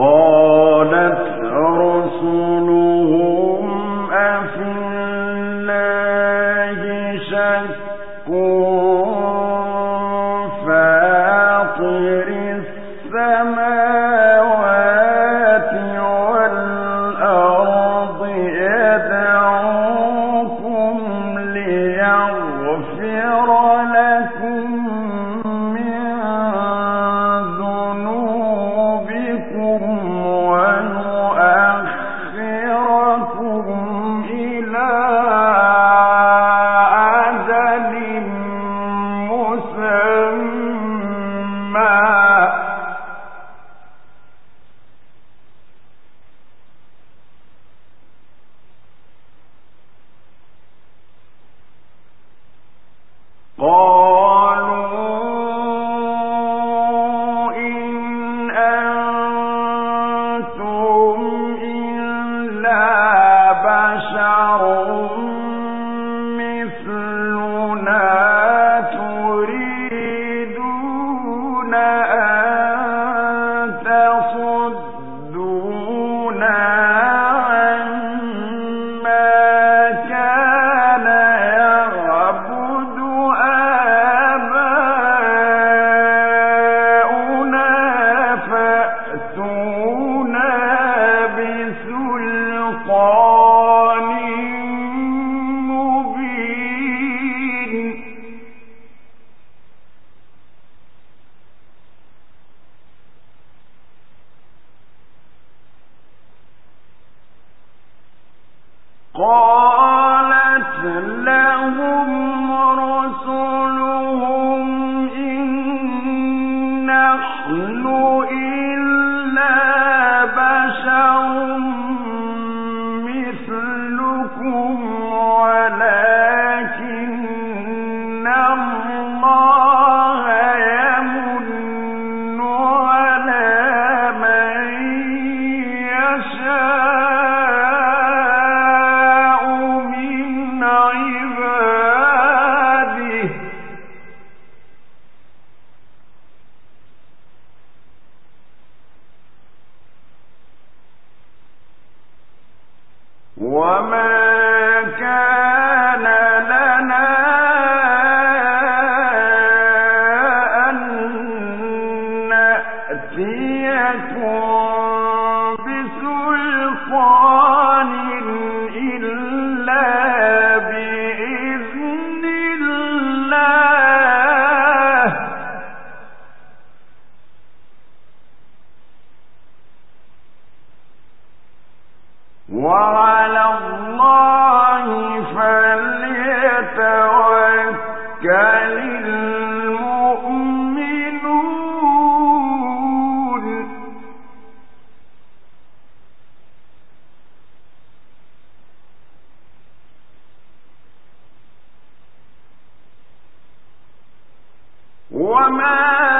قال وما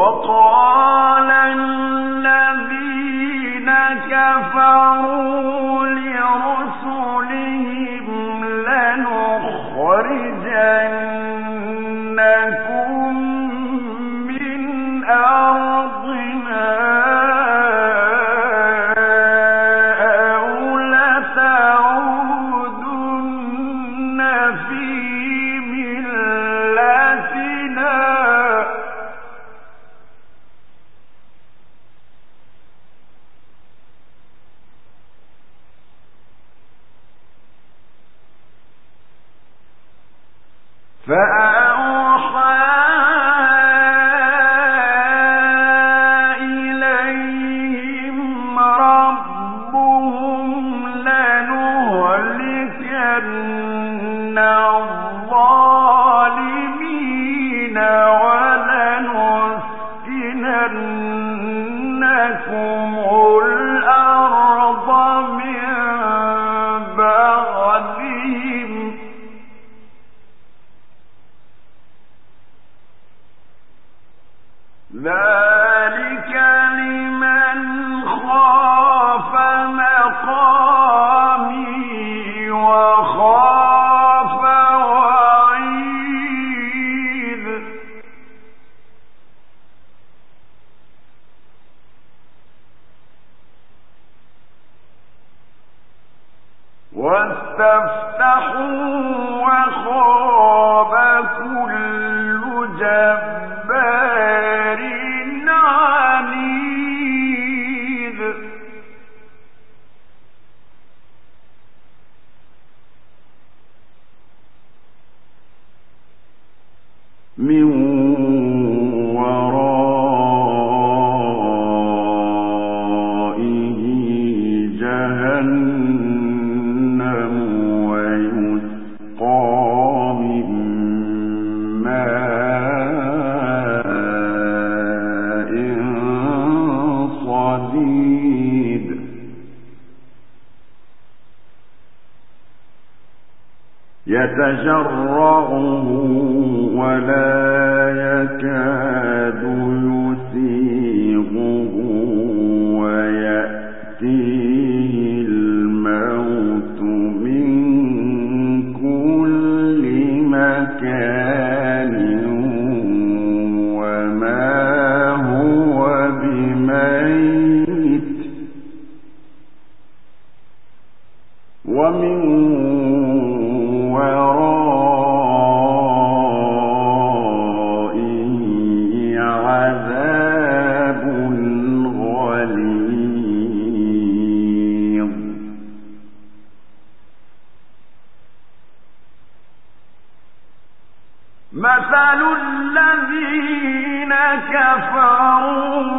وقال أَنَّ مثل الذين كفروا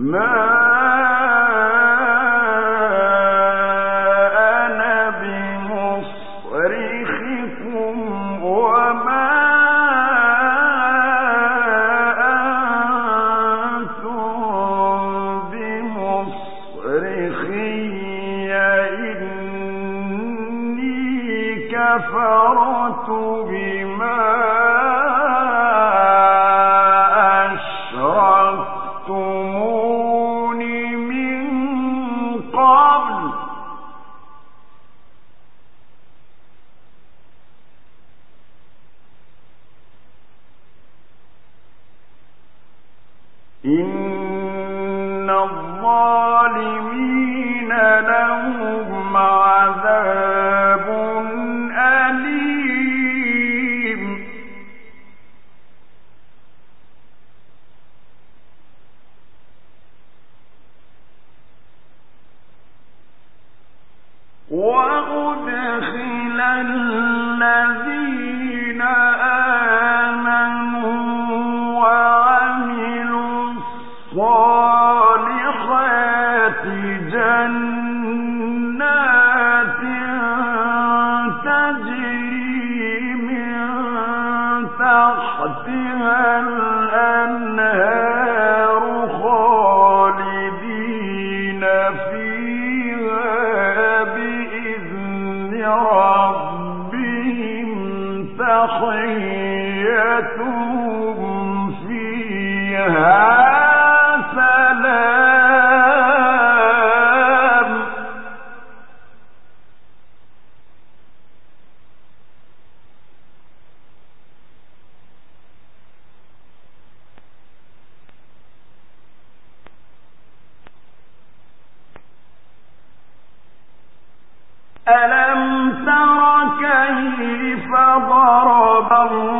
ما وأدخل ضرب الله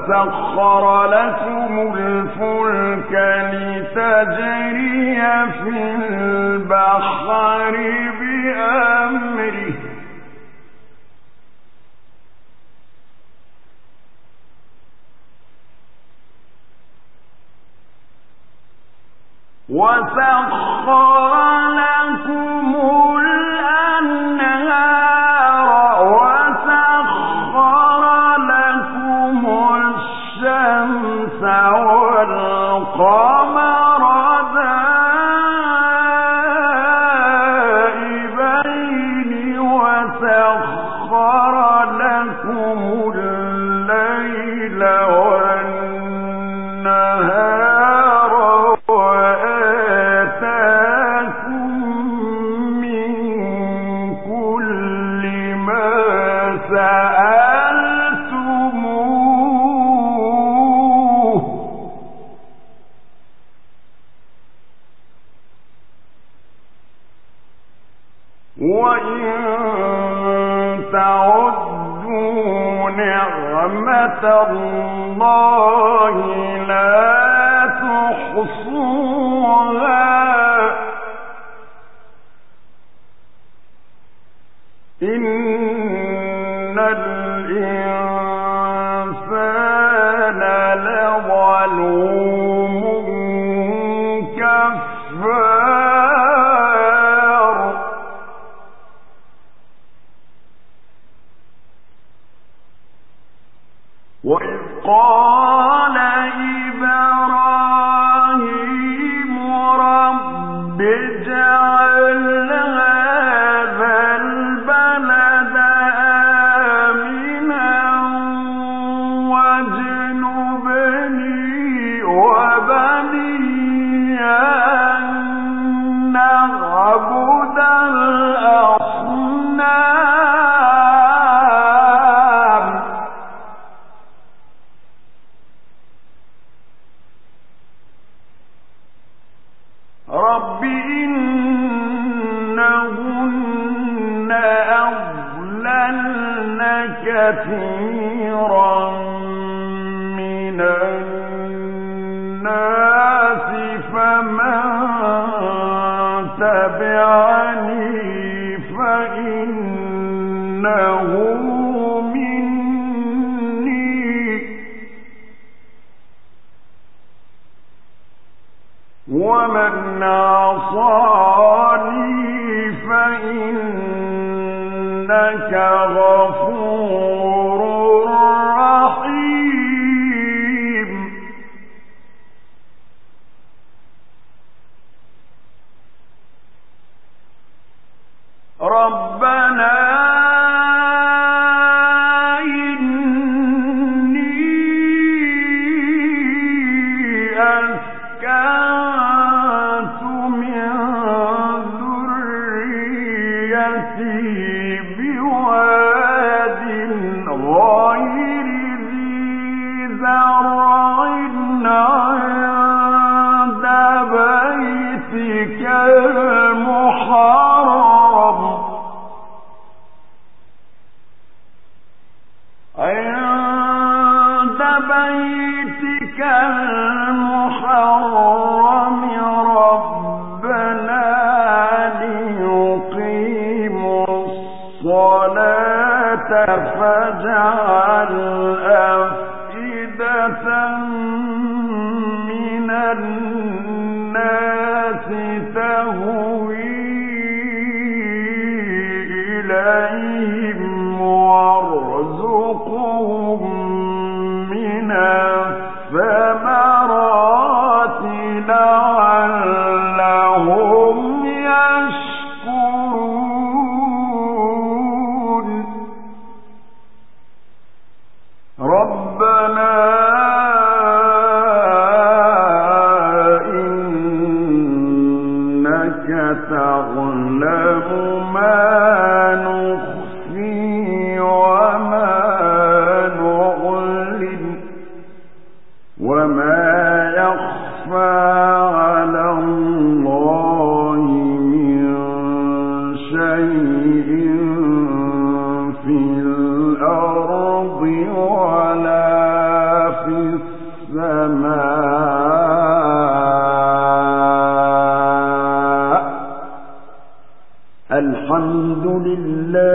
وسخر وإذ قال ومن عصاني فإنك غفور فجعل الحمد لله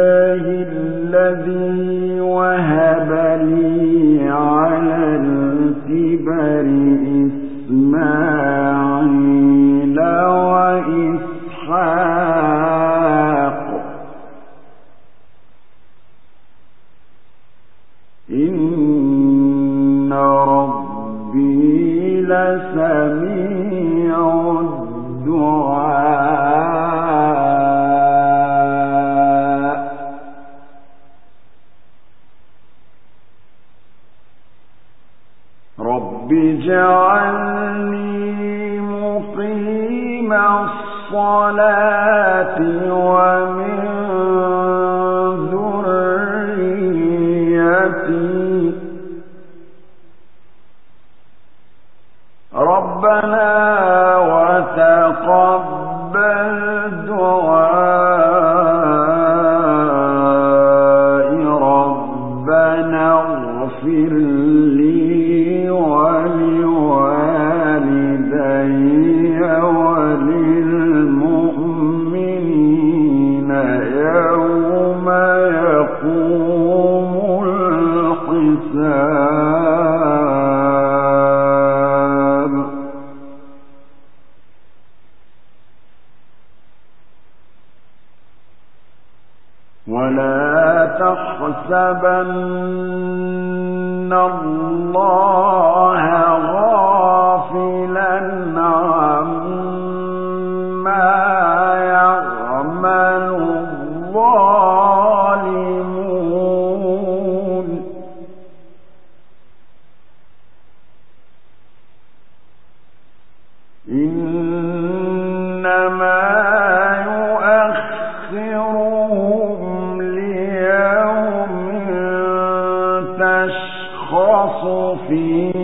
وتقبل في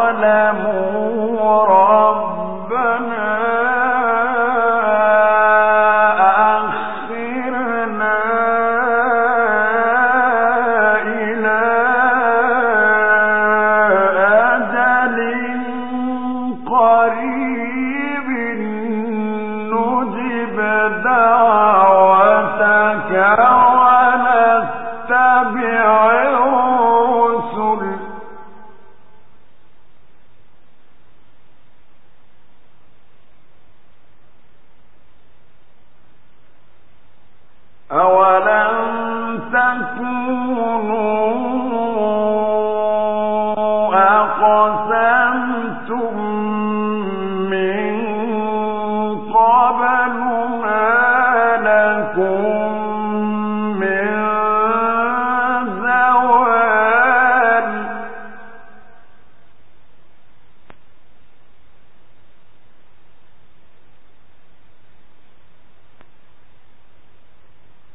ظلموا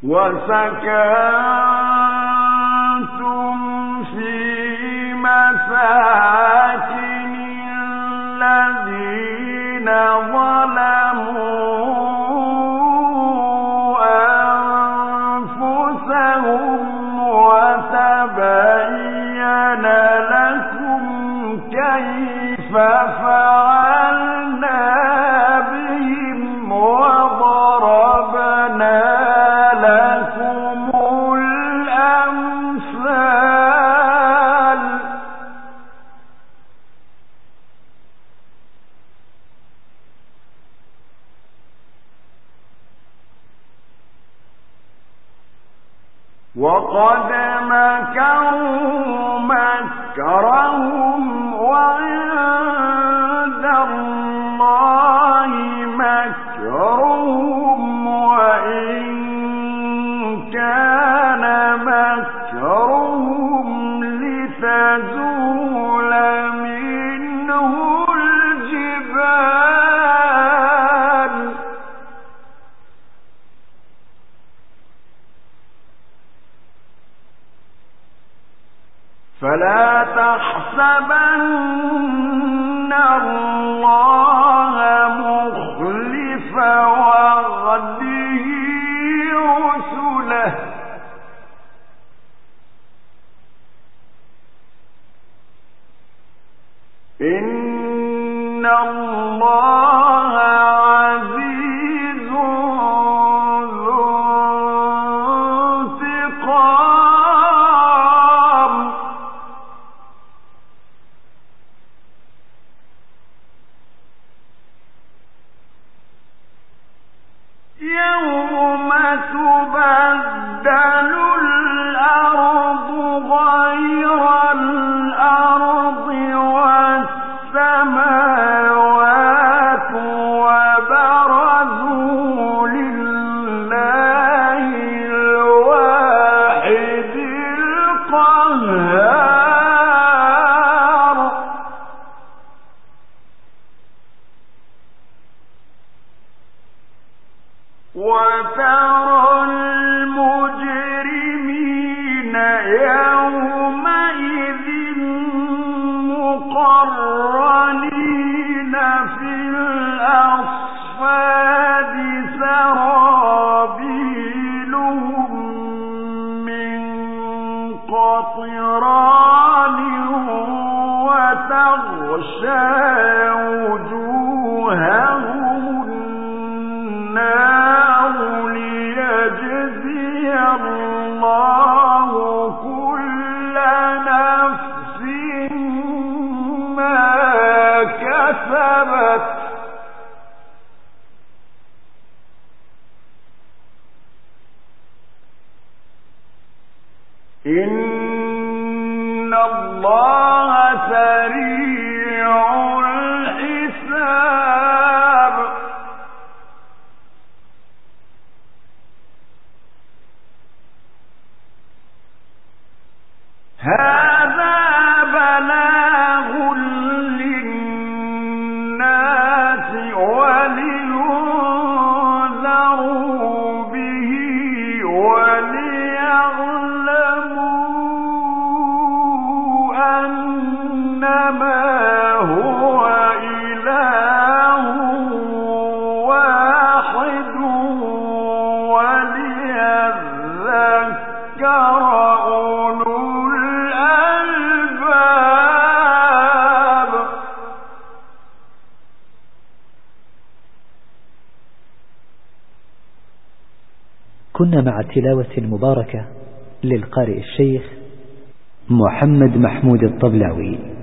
وسكنتم تزول إن الله سريع مع التلاوة المباركة للقارئ الشيخ محمد محمود الطبلاوي.